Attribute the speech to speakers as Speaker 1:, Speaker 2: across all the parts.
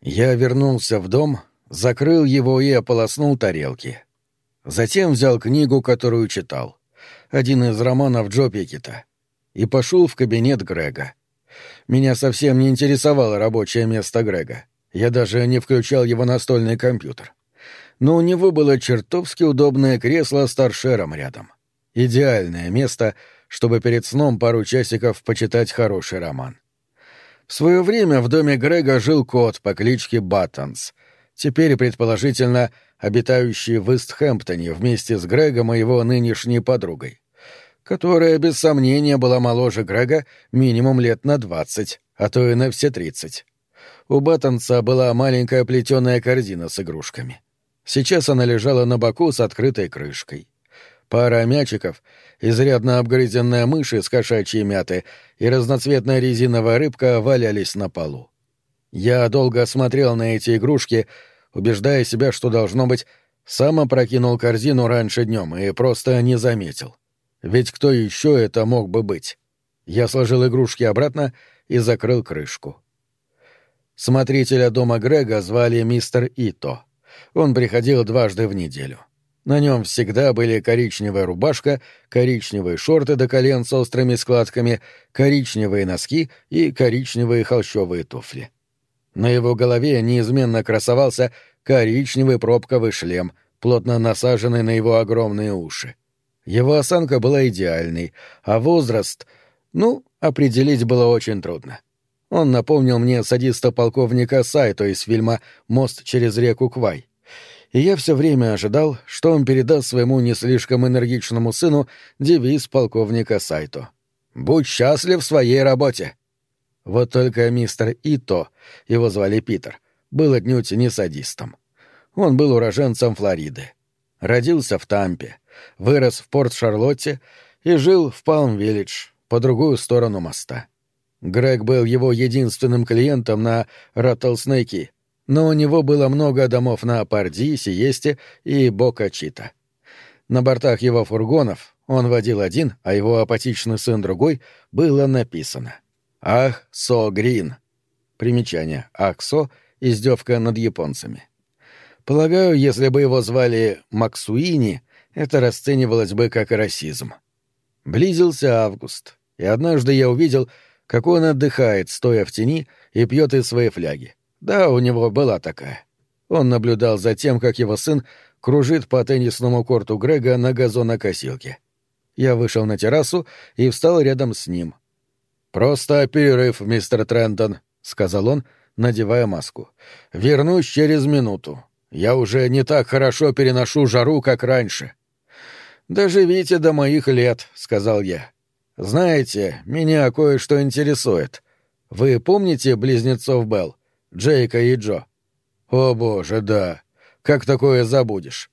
Speaker 1: Я вернулся в дом, закрыл его и ополоснул тарелки. Затем взял книгу, которую читал. Один из романов Джо Пикета. И пошел в кабинет Грега. Меня совсем не интересовало рабочее место Грега. Я даже не включал его настольный компьютер. Но у него было чертовски удобное кресло с торшером рядом. Идеальное место, чтобы перед сном пару часиков почитать хороший роман. В свое время в доме Грега жил кот по кличке Баттонс, теперь, предположительно, обитающий в Истхэмптоне вместе с Грегом и его нынешней подругой, которая, без сомнения, была моложе Грега минимум лет на двадцать, а то и на все тридцать. У Баттонса была маленькая плетеная корзина с игрушками. Сейчас она лежала на боку с открытой крышкой. Пара мячиков, изрядно обгрызенная мышь из кошачьей мяты и разноцветная резиновая рыбка валялись на полу. Я долго смотрел на эти игрушки, убеждая себя, что, должно быть, сам опрокинул корзину раньше днем и просто не заметил. Ведь кто еще это мог бы быть? Я сложил игрушки обратно и закрыл крышку. Смотрителя дома Грега звали мистер Ито. Он приходил дважды в неделю. На нем всегда были коричневая рубашка, коричневые шорты до колен с острыми складками, коричневые носки и коричневые холщовые туфли. На его голове неизменно красовался коричневый пробковый шлем, плотно насаженный на его огромные уши. Его осанка была идеальной, а возраст... Ну, определить было очень трудно. Он напомнил мне садиста полковника Сайто из фильма «Мост через реку Квай» и я все время ожидал, что он передаст своему не слишком энергичному сыну девиз полковника Сайто. «Будь счастлив в своей работе!» Вот только мистер Ито, его звали Питер, был отнюдь не садистом. Он был уроженцем Флориды. Родился в Тампе, вырос в Порт-Шарлотте и жил в Палм-Виллидж, по другую сторону моста. Грег был его единственным клиентом на Раттлснейки, но у него было много домов на Парди, Сиесте и Бока-Чита. На бортах его фургонов он водил один, а его апатичный сын другой, было написано «Ах, Со Грин». Примечание «Ах, Со» — издевка над японцами. Полагаю, если бы его звали Максуини, это расценивалось бы как расизм. Близился август, и однажды я увидел, как он отдыхает, стоя в тени, и пьет из своей фляги. Да, у него была такая. Он наблюдал за тем, как его сын кружит по теннисному корту Грега на газонокосилке. Я вышел на террасу и встал рядом с ним. «Просто перерыв, мистер Трентон», — сказал он, надевая маску. «Вернусь через минуту. Я уже не так хорошо переношу жару, как раньше». «Доживите до моих лет», — сказал я. «Знаете, меня кое-что интересует. Вы помните близнецов Белл? Джейка и Джо. О боже, да. Как такое забудешь?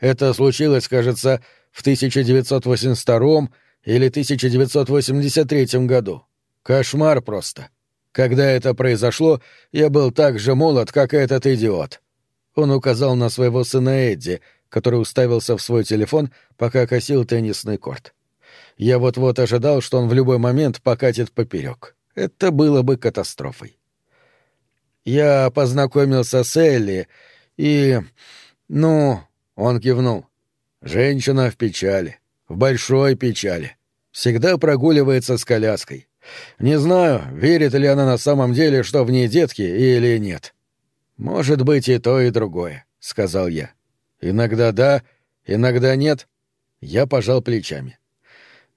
Speaker 1: Это случилось, кажется, в 1982 или 1983 году. Кошмар просто. Когда это произошло, я был так же молод, как этот идиот. Он указал на своего сына Эдди, который уставился в свой телефон, пока косил теннисный корт. Я вот-вот ожидал, что он в любой момент покатит поперек. Это было бы катастрофой. Я познакомился с Элли, и... Ну, он кивнул. Женщина в печали, в большой печали. Всегда прогуливается с коляской. Не знаю, верит ли она на самом деле, что в ней детки или нет. Может быть и то, и другое, — сказал я. Иногда да, иногда нет. Я пожал плечами.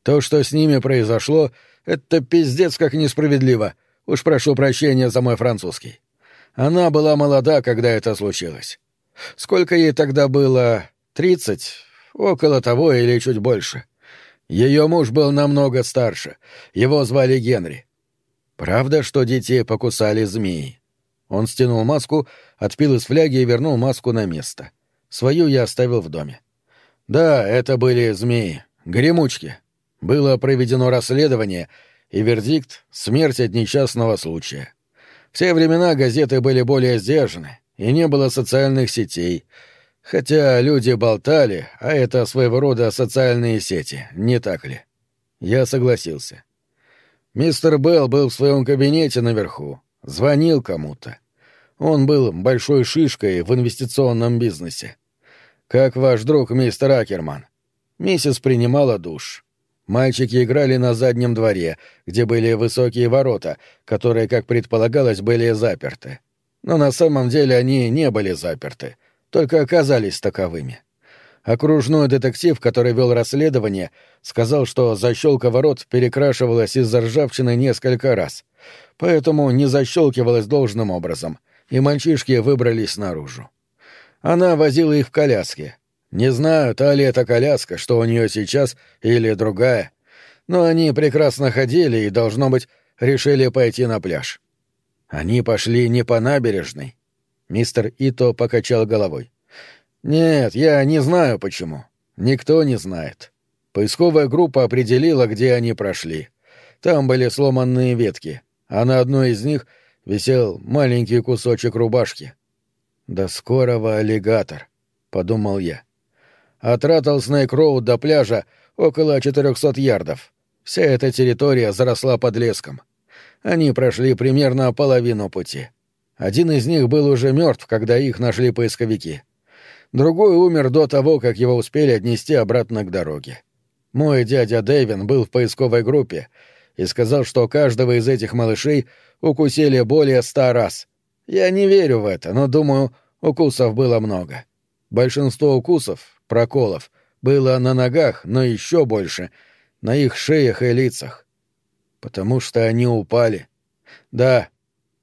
Speaker 1: То, что с ними произошло, это пиздец как несправедливо. Уж прошу прощения за мой французский. Она была молода, когда это случилось. Сколько ей тогда было? Тридцать? Около того или чуть больше. Ее муж был намного старше. Его звали Генри. Правда, что детей покусали змеи? Он стянул маску, отпил из фляги и вернул маску на место. Свою я оставил в доме. Да, это были змеи. Гремучки. Было проведено расследование, и вердикт — смерть от несчастного случая. В те времена газеты были более сдержаны, и не было социальных сетей. Хотя люди болтали, а это своего рода социальные сети, не так ли? Я согласился. Мистер Белл был в своем кабинете наверху, звонил кому-то. Он был большой шишкой в инвестиционном бизнесе. Как ваш друг мистер Акерман. Миссис принимала душ. Мальчики играли на заднем дворе, где были высокие ворота, которые, как предполагалось, были заперты. Но на самом деле они не были заперты, только оказались таковыми. Окружной детектив, который вел расследование, сказал, что защелка ворот перекрашивалась из-за ржавчины несколько раз, поэтому не защелкивалась должным образом, и мальчишки выбрались наружу. Она возила их в коляске. Не знаю, та ли это коляска, что у нее сейчас, или другая, но они прекрасно ходили и, должно быть, решили пойти на пляж. Они пошли не по набережной. Мистер Ито покачал головой. «Нет, я не знаю почему. Никто не знает. Поисковая группа определила, где они прошли. Там были сломанные ветки, а на одной из них висел маленький кусочек рубашки. «До скорого, аллигатор», — подумал я. От Раттлснейк-Роуд до пляжа около 400 ярдов. Вся эта территория заросла подлеском. Они прошли примерно половину пути. Один из них был уже мертв, когда их нашли поисковики другой умер до того, как его успели отнести обратно к дороге. Мой дядя Дэвин был в поисковой группе и сказал, что каждого из этих малышей укусили более ста раз. Я не верю в это, но думаю, укусов было много. Большинство укусов, проколов, было на ногах, но еще больше — на их шеях и лицах. Потому что они упали. Да,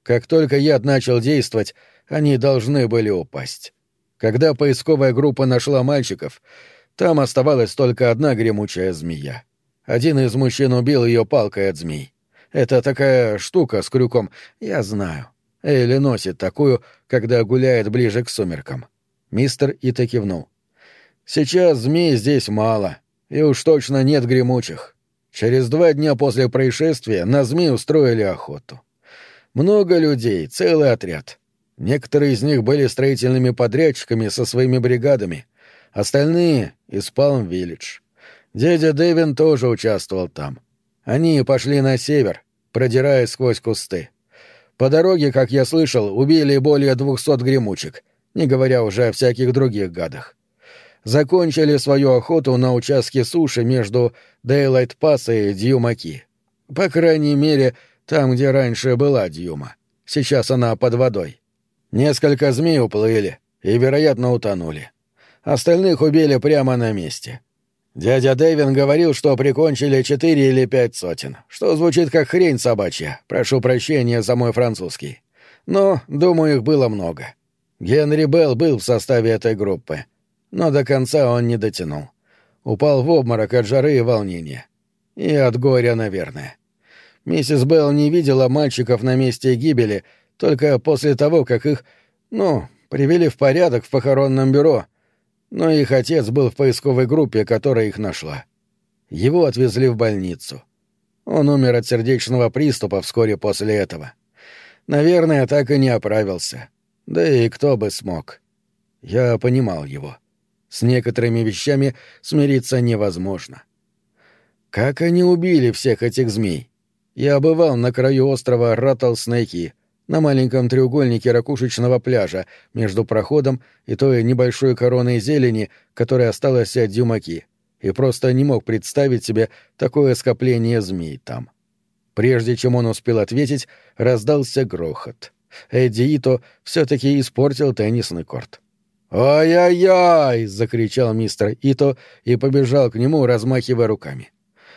Speaker 1: как только яд начал действовать, они должны были упасть. Когда поисковая группа нашла мальчиков, там оставалась только одна гремучая змея. Один из мужчин убил ее палкой от змей. Это такая штука с крюком, я знаю. Элли носит такую, когда гуляет ближе к сумеркам. Мистер Ита кивнул. Сейчас змей здесь мало, и уж точно нет гремучих. Через два дня после происшествия на змей устроили охоту. Много людей, целый отряд. Некоторые из них были строительными подрядчиками со своими бригадами, остальные — из Палм-Виллидж. Дядя Дэвин тоже участвовал там. Они пошли на север, продираясь сквозь кусты. По дороге, как я слышал, убили более двухсот гремучек, не говоря уже о всяких других гадах. Закончили свою охоту на участке суши между Дейлайт-Пасс и Дьюмаки. По крайней мере, там, где раньше была Дьюма. Сейчас она под водой. Несколько змей уплыли и, вероятно, утонули. Остальных убили прямо на месте. Дядя Дэвин говорил, что прикончили четыре или пять сотен, что звучит как хрень собачья, прошу прощения за мой французский. Но, думаю, их было много. Генри Белл был в составе этой группы, но до конца он не дотянул. Упал в обморок от жары и волнения. И от горя, наверное. Миссис Белл не видела мальчиков на месте гибели только после того, как их, ну, привели в порядок в похоронном бюро, но их отец был в поисковой группе, которая их нашла. Его отвезли в больницу. Он умер от сердечного приступа вскоре после этого. Наверное, так и не оправился. Да и кто бы смог. Я понимал его. С некоторыми вещами смириться невозможно. Как они убили всех этих змей? Я бывал на краю острова Раттлснейки, на маленьком треугольнике ракушечного пляжа между проходом и той небольшой короной зелени, которая осталась от дюмаки, и просто не мог представить себе такое скопление змей там. Прежде чем он успел ответить, раздался грохот. Эдди Ито все-таки испортил теннисный корт. «Ай-яй-яй!» — закричал мистер Ито и побежал к нему, размахивая руками.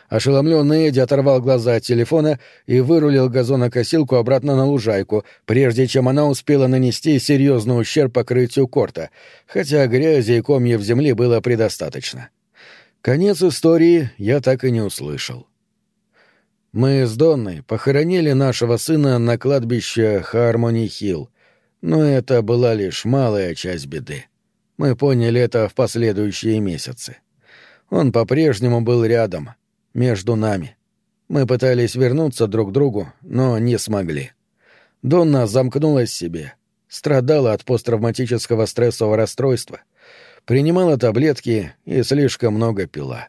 Speaker 1: Ошеломленный Эдди оторвал глаза от телефона и вырулил газонокосилку обратно на лужайку, прежде чем она успела нанести серьезный ущерб покрытию корта, хотя грязи и комьев земли было предостаточно. Конец истории я так и не услышал. Мы с Донной похоронили нашего сына на кладбище Хармони-Хилл, но это была лишь малая часть беды. Мы поняли это в последующие месяцы. Он по-прежнему был рядом, между нами. Мы пытались вернуться друг к другу, но не смогли. Донна замкнулась в себе, страдала от посттравматического стрессового расстройства, принимала таблетки и слишком много пила.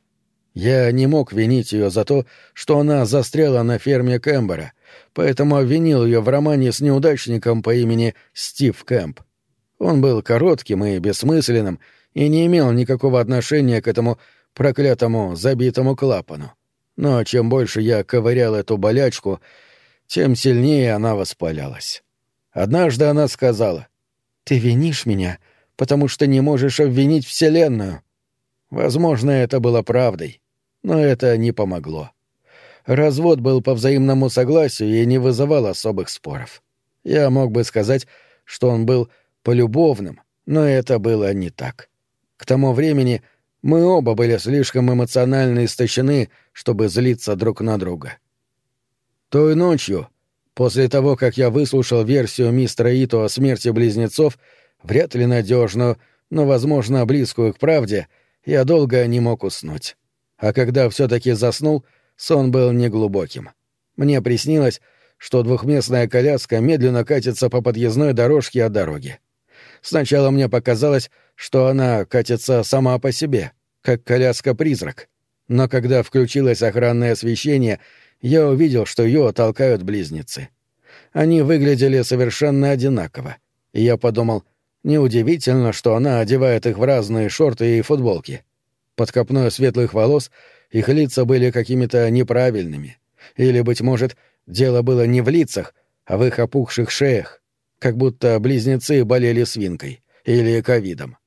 Speaker 1: Я не мог винить ее за то, что она застряла на ферме Кэмбера поэтому обвинил ее в романе с неудачником по имени Стив Кэмп. Он был коротким и бессмысленным и не имел никакого отношения к этому проклятому забитому клапану. Но чем больше я ковырял эту болячку, тем сильнее она воспалялась. Однажды она сказала, «Ты винишь меня, потому что не можешь обвинить Вселенную». Возможно, это было правдой, но это не помогло. Развод был по взаимному согласию и не вызывал особых споров. Я мог бы сказать, что он был полюбовным, но это было не так. К тому времени мы оба были слишком эмоционально истощены, чтобы злиться друг на друга. Той ночью, после того, как я выслушал версию мистера Ито о смерти близнецов, вряд ли надежную, но, возможно, близкую к правде, я долго не мог уснуть. А когда все-таки заснул, сон был неглубоким. Мне приснилось, что двухместная коляска медленно катится по подъездной дорожке от дороги. Сначала мне показалось, что она катится сама по себе, как коляска-призрак. Но когда включилось охранное освещение, я увидел, что ее толкают близнецы. Они выглядели совершенно одинаково, и я подумал, неудивительно, что она одевает их в разные шорты и футболки. Под копной светлых волос их лица были какими-то неправильными. Или, быть может, дело было не в лицах, а в их опухших шеях, как будто близнецы болели свинкой или ковидом.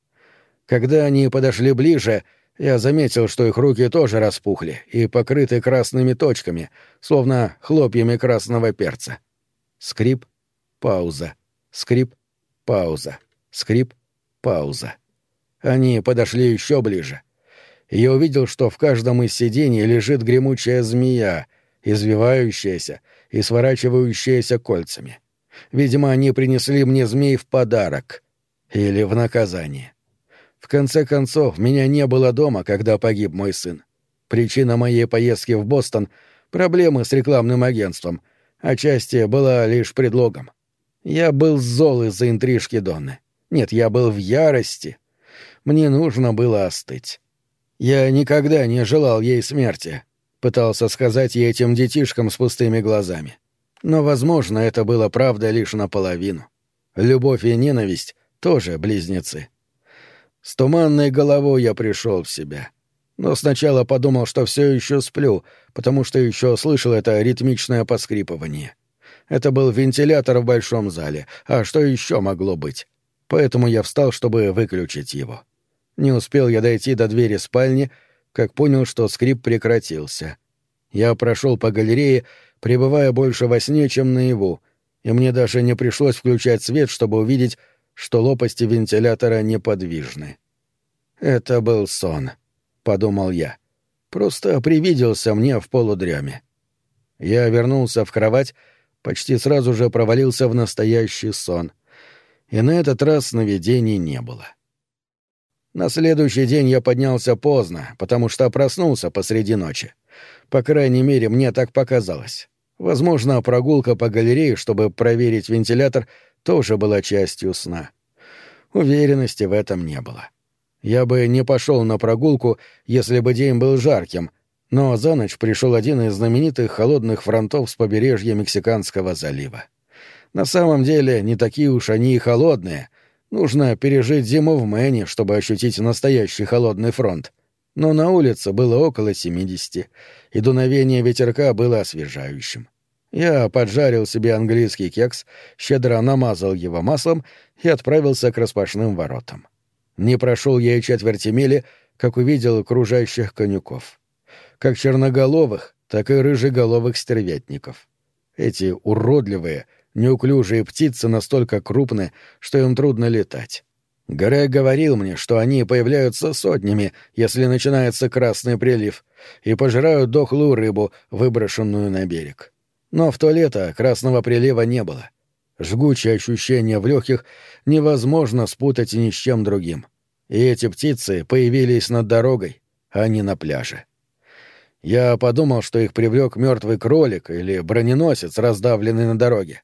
Speaker 1: Когда они подошли ближе, я заметил, что их руки тоже распухли и покрыты красными точками, словно хлопьями красного перца. Скрип, пауза, скрип, пауза, скрип, пауза. Они подошли еще ближе. И я увидел, что в каждом из сидений лежит гремучая змея, извивающаяся и сворачивающаяся кольцами. Видимо, они принесли мне змей в подарок или в наказание. В конце концов, меня не было дома, когда погиб мой сын. Причина моей поездки в Бостон — проблемы с рекламным агентством, отчасти была лишь предлогом. Я был зол из-за интрижки Донны. Нет, я был в ярости. Мне нужно было остыть. Я никогда не желал ей смерти, пытался сказать ей этим детишкам с пустыми глазами. Но, возможно, это было правда лишь наполовину. Любовь и ненависть — тоже близнецы. С туманной головой я пришел в себя. Но сначала подумал, что все еще сплю, потому что еще слышал это ритмичное поскрипывание. Это был вентилятор в большом зале, а что еще могло быть? Поэтому я встал, чтобы выключить его. Не успел я дойти до двери спальни, как понял, что скрип прекратился. Я прошел по галерее, пребывая больше во сне, чем наяву, и мне даже не пришлось включать свет, чтобы увидеть, что лопасти вентилятора неподвижны. «Это был сон», — подумал я. «Просто привиделся мне в полудреме». Я вернулся в кровать, почти сразу же провалился в настоящий сон. И на этот раз сновидений не было. На следующий день я поднялся поздно, потому что проснулся посреди ночи. По крайней мере, мне так показалось. Возможно, прогулка по галерее, чтобы проверить вентилятор, тоже была частью сна. Уверенности в этом не было. Я бы не пошел на прогулку, если бы день был жарким, но за ночь пришел один из знаменитых холодных фронтов с побережья Мексиканского залива. На самом деле, не такие уж они и холодные. Нужно пережить зиму в Мэне, чтобы ощутить настоящий холодный фронт. Но на улице было около 70, и дуновение ветерка было освежающим. Я поджарил себе английский кекс, щедро намазал его маслом и отправился к распашным воротам. Не прошел я и четверти мили, как увидел окружающих конюков. Как черноголовых, так и рыжеголовых стервятников. Эти уродливые, неуклюжие птицы настолько крупны, что им трудно летать. Грег говорил мне, что они появляются сотнями, если начинается красный прилив, и пожирают дохлую рыбу, выброшенную на берег. Но в то лето красного прилива не было. Жгучее ощущение в легких невозможно спутать ни с чем другим. И эти птицы появились над дорогой, а не на пляже. Я подумал, что их привлек мертвый кролик или броненосец, раздавленный на дороге.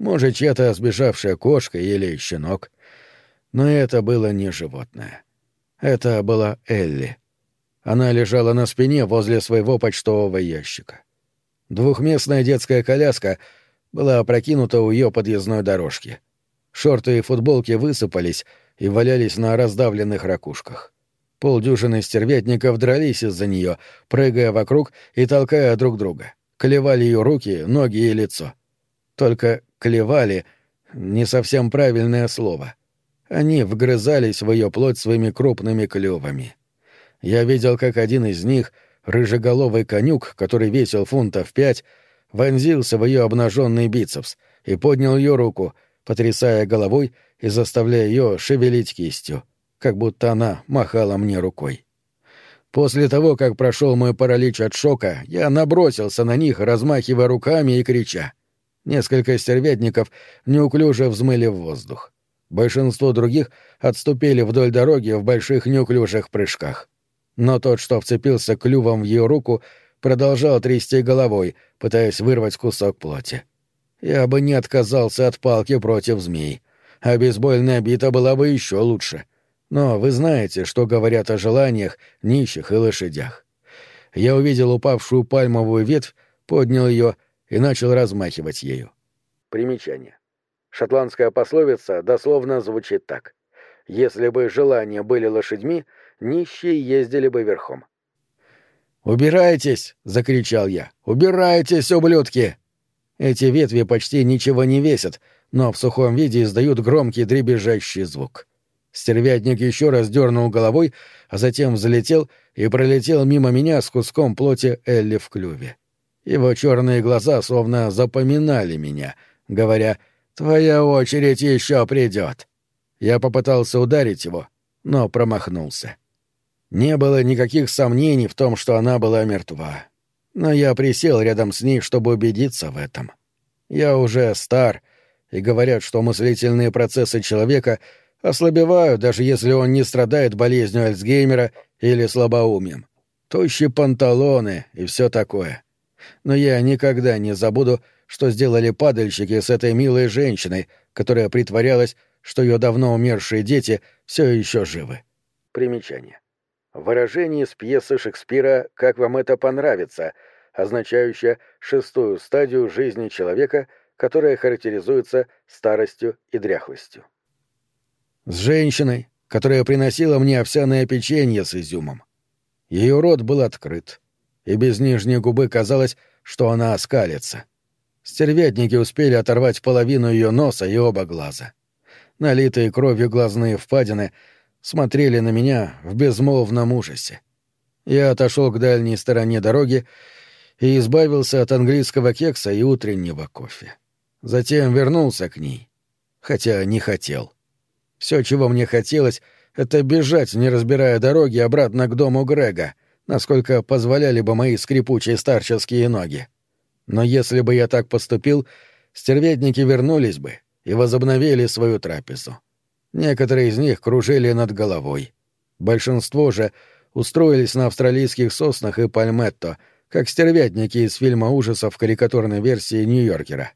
Speaker 1: Может, чья-то сбежавшая кошка или щенок. Но это было не животное. Это была Элли. Она лежала на спине возле своего почтового ящика. Двухместная детская коляска была опрокинута у ее подъездной дорожки. Шорты и футболки высыпались и валялись на раздавленных ракушках. Полдюжины стервятников дрались из-за нее, прыгая вокруг и толкая друг друга. Клевали ее руки, ноги и лицо. Только клевали — не совсем правильное слово. Они вгрызались в ее плоть своими крупными клювами. Я видел, как один из них, рыжеголовый конюк, который весил фунтов пять, вонзился в ее обнаженный бицепс и поднял ее руку, потрясая головой и заставляя ее шевелить кистью как будто она махала мне рукой. После того, как прошел мой паралич от шока, я набросился на них, размахивая руками и крича. Несколько стервятников неуклюже взмыли в воздух. Большинство других отступили вдоль дороги в больших неуклюжих прыжках. Но тот, что вцепился клювом в ее руку, продолжал трясти головой, пытаясь вырвать кусок плоти. Я бы не отказался от палки против змей, а бейсбольная бита была бы еще лучше. Но вы знаете, что говорят о желаниях, нищих и лошадях. Я увидел упавшую пальмовую ветвь, поднял ее и начал размахивать ею. Примечание. Шотландская пословица дословно звучит так. «Если бы желания были лошадьми, нищие ездили бы верхом». «Убирайтесь!» — закричал я. «Убирайтесь, ублюдки!» Эти ветви почти ничего не весят, но в сухом виде издают громкий дребезжащий звук. Стервятник еще раз дернул головой, а затем взлетел и пролетел мимо меня с куском плоти Элли в клюве. Его черные глаза словно запоминали меня, говоря «Твоя очередь еще придет». Я попытался ударить его, но промахнулся. Не было никаких сомнений в том, что она была мертва. Но я присел рядом с ней, чтобы убедиться в этом. Я уже стар, и говорят, что мыслительные процессы человека — ослабеваю, даже если он не страдает болезнью Альцгеймера или слабоумием. Тощие панталоны и все такое. Но я никогда не забуду, что сделали падальщики с этой милой женщиной, которая притворялась, что ее давно умершие дети все еще живы. Примечание. Выражение из пьесы Шекспира «Как вам это понравится», означающее шестую стадию жизни человека, которая характеризуется старостью и дряхлостью. С женщиной, которая приносила мне овсяное печенье с изюмом. Ее рот был открыт, и без нижней губы казалось, что она оскалится. Стервятники успели оторвать половину ее носа и оба глаза. Налитые кровью глазные впадины смотрели на меня в безмолвном ужасе. Я отошел к дальней стороне дороги и избавился от английского кекса и утреннего кофе. Затем вернулся к ней, хотя не хотел. — все, чего мне хотелось, это бежать, не разбирая дороги, обратно к дому Грега, насколько позволяли бы мои скрипучие старческие ноги. Но если бы я так поступил, стервятники вернулись бы и возобновили свою трапезу. Некоторые из них кружили над головой. Большинство же устроились на австралийских соснах и пальметто, как стервятники из фильма ужасов карикатурной версии Нью-Йоркера.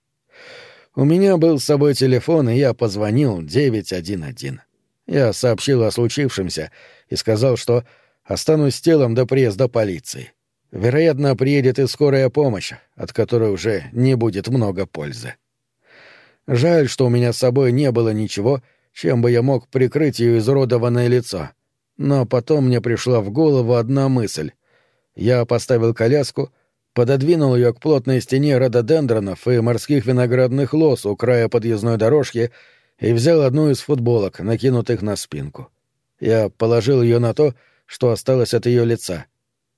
Speaker 1: У меня был с собой телефон, и я позвонил 911. Я сообщил о случившемся и сказал, что останусь с телом до приезда полиции. Вероятно, приедет и скорая помощь, от которой уже не будет много пользы. Жаль, что у меня с собой не было ничего, чем бы я мог прикрыть ее изуродованное лицо. Но потом мне пришла в голову одна мысль. Я поставил коляску — пододвинул ее к плотной стене рододендронов и морских виноградных лос у края подъездной дорожки и взял одну из футболок, накинутых на спинку. Я положил ее на то, что осталось от ее лица.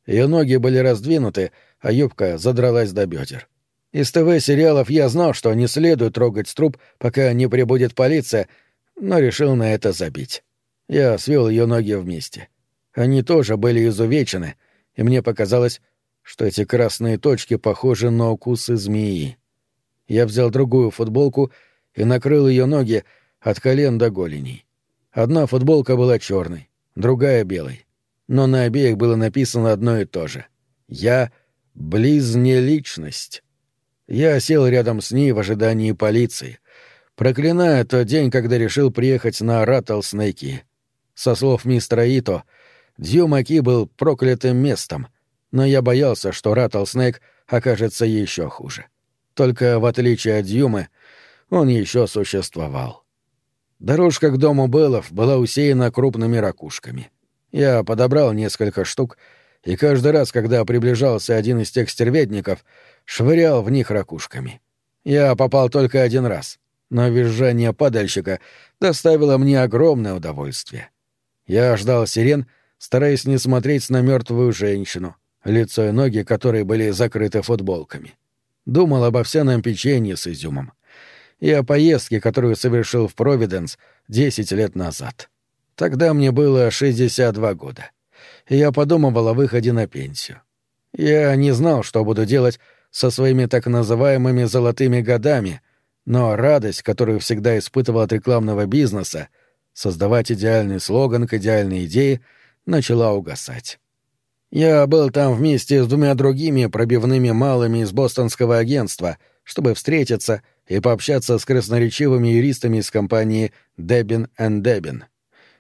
Speaker 1: Ее ноги были раздвинуты, а юбка задралась до бедер. Из ТВ-сериалов я знал, что не следует трогать труп, пока не прибудет полиция, но решил на это забить. Я свел ее ноги вместе. Они тоже были изувечены, и мне показалось, что эти красные точки похожи на укусы змеи. Я взял другую футболку и накрыл ее ноги от колен до голеней. Одна футболка была черной, другая — белой. Но на обеих было написано одно и то же. «Я — близнеличность». Я сел рядом с ней в ожидании полиции, проклиная тот день, когда решил приехать на Раттлснейки. Со слов мистера Ито, Дьюмаки был проклятым местом — но я боялся, что Раттлснейк окажется еще хуже. Только в отличие от Дьюмы, он еще существовал. Дорожка к дому Беллов была усеяна крупными ракушками. Я подобрал несколько штук, и каждый раз, когда приближался один из тех стервятников, швырял в них ракушками. Я попал только один раз, но визжание падальщика доставило мне огромное удовольствие. Я ждал сирен, стараясь не смотреть на мертвую женщину, лицо и ноги которой были закрыты футболками. Думал об овсяном печенье с изюмом и о поездке, которую совершил в Провиденс десять лет назад. Тогда мне было 62 года, и я подумывал о выходе на пенсию. Я не знал, что буду делать со своими так называемыми «золотыми годами», но радость, которую всегда испытывал от рекламного бизнеса, создавать идеальный слоган к идеальной идее, начала угасать. Я был там вместе с двумя другими пробивными малыми из бостонского агентства, чтобы встретиться — и пообщаться с красноречивыми юристами из компании Дебин энд Дебин.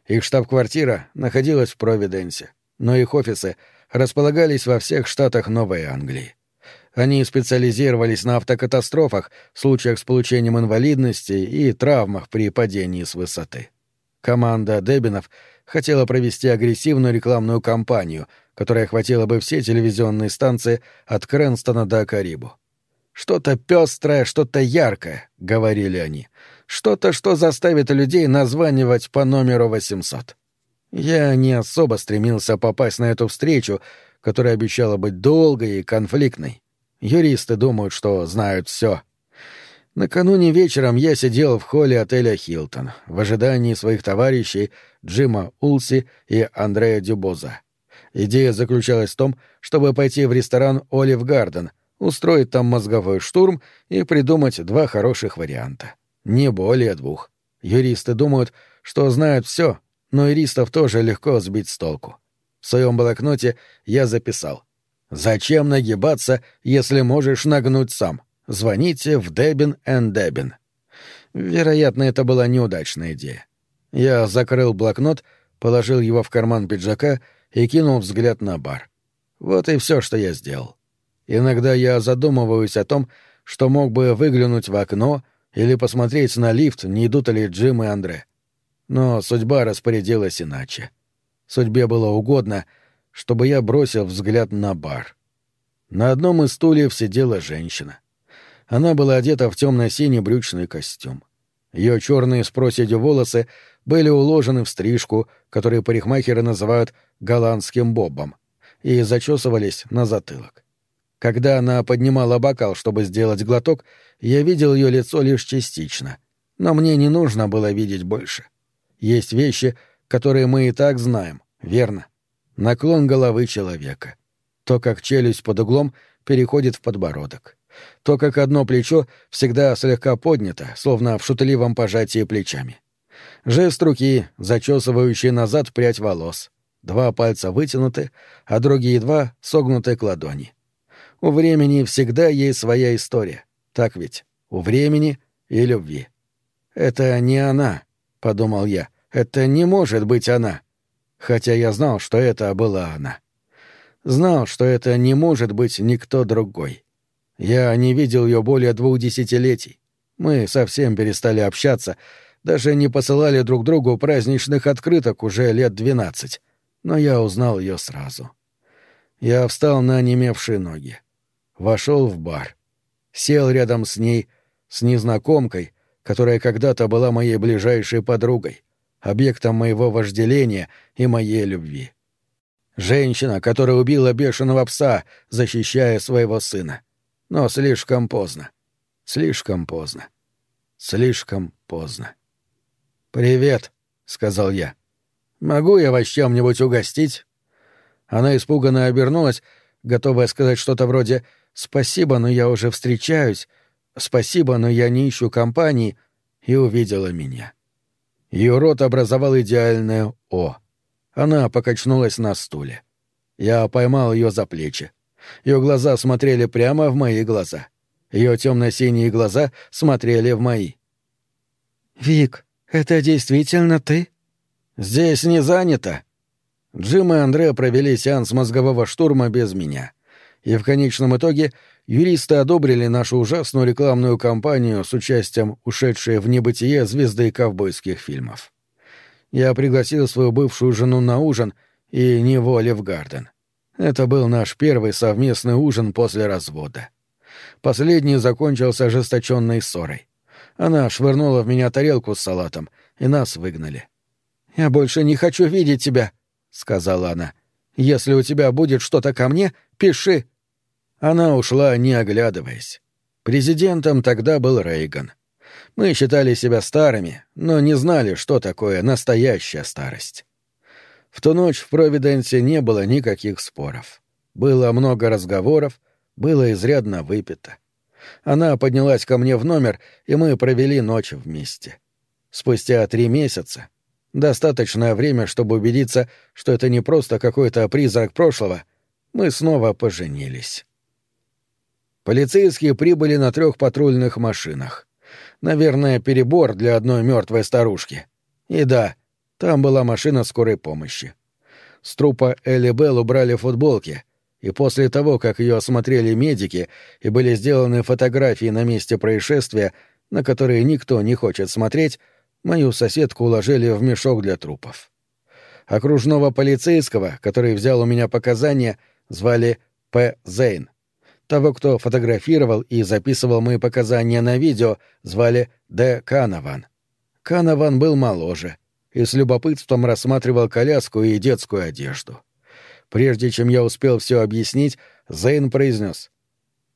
Speaker 1: Их штаб-квартира находилась в Провиденсе, но их офисы располагались во всех штатах Новой Англии. Они специализировались на автокатастрофах, случаях с получением инвалидности и травмах при падении с высоты. Команда Дебинов хотела провести агрессивную рекламную кампанию, которая охватила бы все телевизионные станции от Крэнстона до Карибу. Что-то пестрое, что-то яркое, — говорили они. Что-то, что заставит людей названивать по номеру 800. Я не особо стремился попасть на эту встречу, которая обещала быть долгой и конфликтной. Юристы думают, что знают все. Накануне вечером я сидел в холле отеля «Хилтон» в ожидании своих товарищей Джима Улси и Андрея Дюбоза. Идея заключалась в том, чтобы пойти в ресторан «Олив Гарден», устроить там мозговой штурм и придумать два хороших варианта. Не более двух. Юристы думают, что знают все, но юристов тоже легко сбить с толку. В своем блокноте я записал. «Зачем нагибаться, если можешь нагнуть сам? Звоните в Дебин энд Дебин». Вероятно, это была неудачная идея. Я закрыл блокнот, положил его в карман пиджака и кинул взгляд на бар. Вот и все, что я сделал. Иногда я задумываюсь о том, что мог бы выглянуть в окно или посмотреть на лифт, не идут ли Джим и Андре. Но судьба распорядилась иначе. Судьбе было угодно, чтобы я бросил взгляд на бар. На одном из стульев сидела женщина. Она была одета в темно-синий брючный костюм. Ее черные с проседью волосы были уложены в стрижку, которую парикмахеры называют голландским бобом, и зачесывались на затылок. Когда она поднимала бокал, чтобы сделать глоток, я видел ее лицо лишь частично. Но мне не нужно было видеть больше. Есть вещи, которые мы и так знаем, верно? Наклон головы человека. То, как челюсть под углом переходит в подбородок. То, как одно плечо всегда слегка поднято, словно в шутливом пожатии плечами. Жест руки, зачесывающий назад прядь волос. Два пальца вытянуты, а другие два согнуты к ладони. У времени всегда есть своя история. Так ведь? У времени и любви. «Это не она», — подумал я. «Это не может быть она». Хотя я знал, что это была она. Знал, что это не может быть никто другой. Я не видел ее более двух десятилетий. Мы совсем перестали общаться, даже не посылали друг другу праздничных открыток уже лет двенадцать. Но я узнал ее сразу. Я встал на онемевшие ноги вошел в бар. Сел рядом с ней, с незнакомкой, которая когда-то была моей ближайшей подругой, объектом моего вожделения и моей любви. Женщина, которая убила бешеного пса, защищая своего сына. Но слишком поздно. Слишком поздно. Слишком поздно. «Привет», — сказал я. «Могу я вас чем-нибудь угостить?» Она испуганно обернулась, готовая сказать что-то вроде «Спасибо, но я уже встречаюсь», «Спасибо, но я не ищу компании», и увидела меня. Ее рот образовал идеальное «О». Она покачнулась на стуле. Я поймал ее за плечи. Ее глаза смотрели прямо в мои глаза. Ее темно-синие глаза смотрели в мои. «Вик, это действительно ты?» «Здесь не занято». Джим и Андре провели сеанс мозгового штурма без меня и в конечном итоге юристы одобрили нашу ужасную рекламную кампанию с участием ушедшей в небытие звезды ковбойских фильмов. Я пригласил свою бывшую жену на ужин и не в Гарден. Это был наш первый совместный ужин после развода. Последний закончился ожесточенной ссорой. Она швырнула в меня тарелку с салатом, и нас выгнали. «Я больше не хочу видеть тебя», — сказала она. «Если у тебя будет что-то ко мне, пиши». Она ушла, не оглядываясь. Президентом тогда был Рейган. Мы считали себя старыми, но не знали, что такое настоящая старость. В ту ночь в Провиденсе не было никаких споров. Было много разговоров, было изрядно выпито. Она поднялась ко мне в номер, и мы провели ночь вместе. Спустя три месяца, достаточное время, чтобы убедиться, что это не просто какой-то призрак прошлого, мы снова поженились. Полицейские прибыли на трех патрульных машинах. Наверное, перебор для одной мертвой старушки. И да, там была машина скорой помощи. С трупа Элли Белл убрали футболки, и после того, как ее осмотрели медики и были сделаны фотографии на месте происшествия, на которые никто не хочет смотреть, мою соседку уложили в мешок для трупов. Окружного полицейского, который взял у меня показания, звали П. Зейн. Того, кто фотографировал и записывал мои показания на видео, звали Д. Канован. Канован был моложе и с любопытством рассматривал коляску и детскую одежду. Прежде чем я успел все объяснить, Зейн произнес.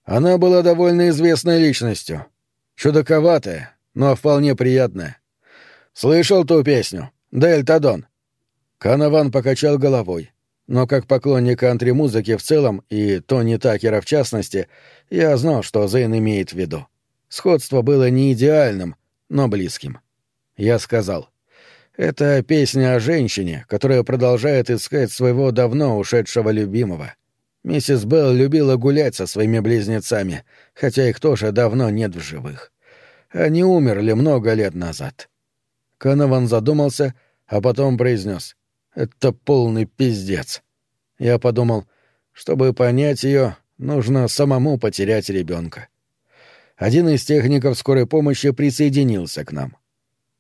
Speaker 1: Она была довольно известной личностью. Чудаковатая, но вполне приятная. «Слышал ту песню? Дельта Дон?» Канован покачал головой но как поклонник кантри-музыки в целом и Тони Такера в частности, я знал, что Зейн имеет в виду. Сходство было не идеальным, но близким. Я сказал, «Это песня о женщине, которая продолжает искать своего давно ушедшего любимого. Миссис Белл любила гулять со своими близнецами, хотя их тоже давно нет в живых. Они умерли много лет назад». Канован задумался, а потом произнес — это полный пиздец. Я подумал, чтобы понять ее, нужно самому потерять ребенка. Один из техников скорой помощи присоединился к нам.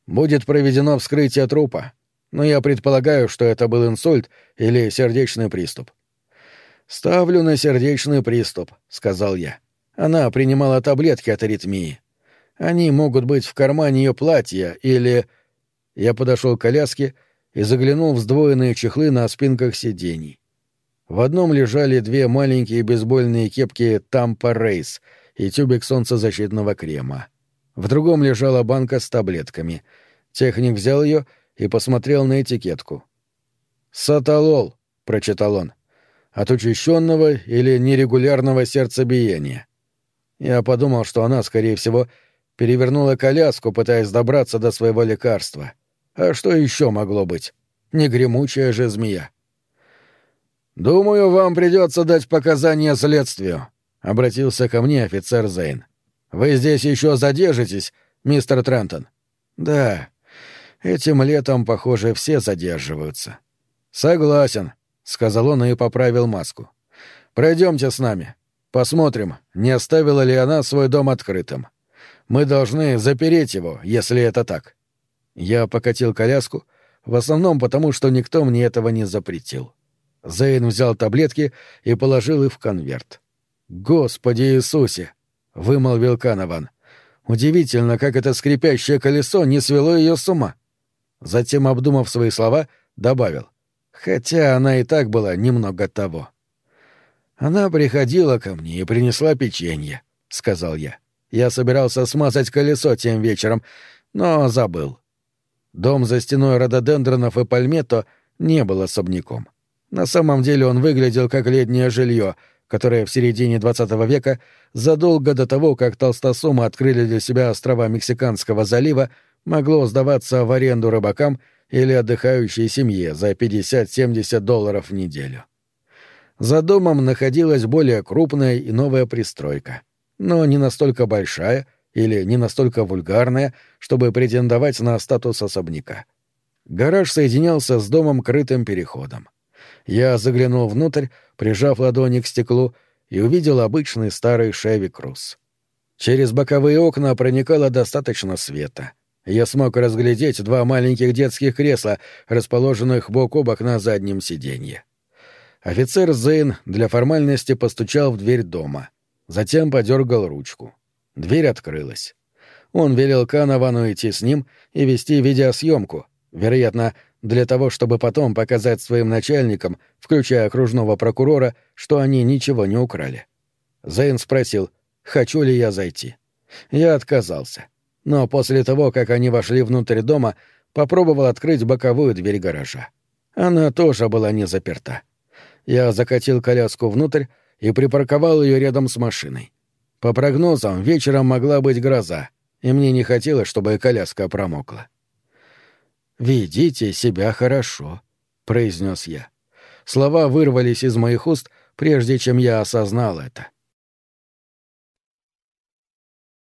Speaker 1: Будет проведено вскрытие трупа, но я предполагаю, что это был инсульт или сердечный приступ. «Ставлю на сердечный приступ», — сказал я. Она принимала таблетки от аритмии. Они могут быть в кармане ее платья или... Я подошел к коляске и заглянул в сдвоенные чехлы на спинках сидений. В одном лежали две маленькие бейсбольные кепки «Тампа Рейс» и тюбик солнцезащитного крема. В другом лежала банка с таблетками. Техник взял ее и посмотрел на этикетку. «Саталол», — прочитал он, — «от учащенного или нерегулярного сердцебиения». Я подумал, что она, скорее всего, перевернула коляску, пытаясь добраться до своего лекарства — а что еще могло быть? Не гремучая же змея. «Думаю, вам придется дать показания следствию», — обратился ко мне офицер Зейн. «Вы здесь еще задержитесь, мистер Трентон?» «Да. Этим летом, похоже, все задерживаются». «Согласен», — сказал он и поправил маску. «Пройдемте с нами. Посмотрим, не оставила ли она свой дом открытым. Мы должны запереть его, если это так». Я покатил коляску, в основном потому, что никто мне этого не запретил. Зейн взял таблетки и положил их в конверт. «Господи Иисусе!» — вымолвил Канован. «Удивительно, как это скрипящее колесо не свело ее с ума». Затем, обдумав свои слова, добавил. «Хотя она и так была немного того». «Она приходила ко мне и принесла печенье», — сказал я. «Я собирался смазать колесо тем вечером, но забыл. Дом за стеной рододендронов и пальметто не был особняком. На самом деле он выглядел как летнее жилье, которое в середине XX века, задолго до того, как толстосумы открыли для себя острова Мексиканского залива, могло сдаваться в аренду рыбакам или отдыхающей семье за 50-70 долларов в неделю. За домом находилась более крупная и новая пристройка, но не настолько большая — или не настолько вульгарная, чтобы претендовать на статус особняка. Гараж соединялся с домом крытым переходом. Я заглянул внутрь, прижав ладони к стеклу, и увидел обычный старый Шеви Круз. Через боковые окна проникало достаточно света. Я смог разглядеть два маленьких детских кресла, расположенных бок о бок на заднем сиденье. Офицер Зейн для формальности постучал в дверь дома. Затем подергал ручку. Дверь открылась. Он велел Канавану идти с ним и вести видеосъемку, вероятно, для того, чтобы потом показать своим начальникам, включая окружного прокурора, что они ничего не украли. Зейн спросил, хочу ли я зайти. Я отказался. Но после того, как они вошли внутрь дома, попробовал открыть боковую дверь гаража. Она тоже была не заперта. Я закатил коляску внутрь и припарковал ее рядом с машиной. По прогнозам, вечером могла быть гроза, и мне не хотелось, чтобы коляска промокла. «Ведите себя хорошо», — произнес я. Слова вырвались из моих уст, прежде чем я осознал это.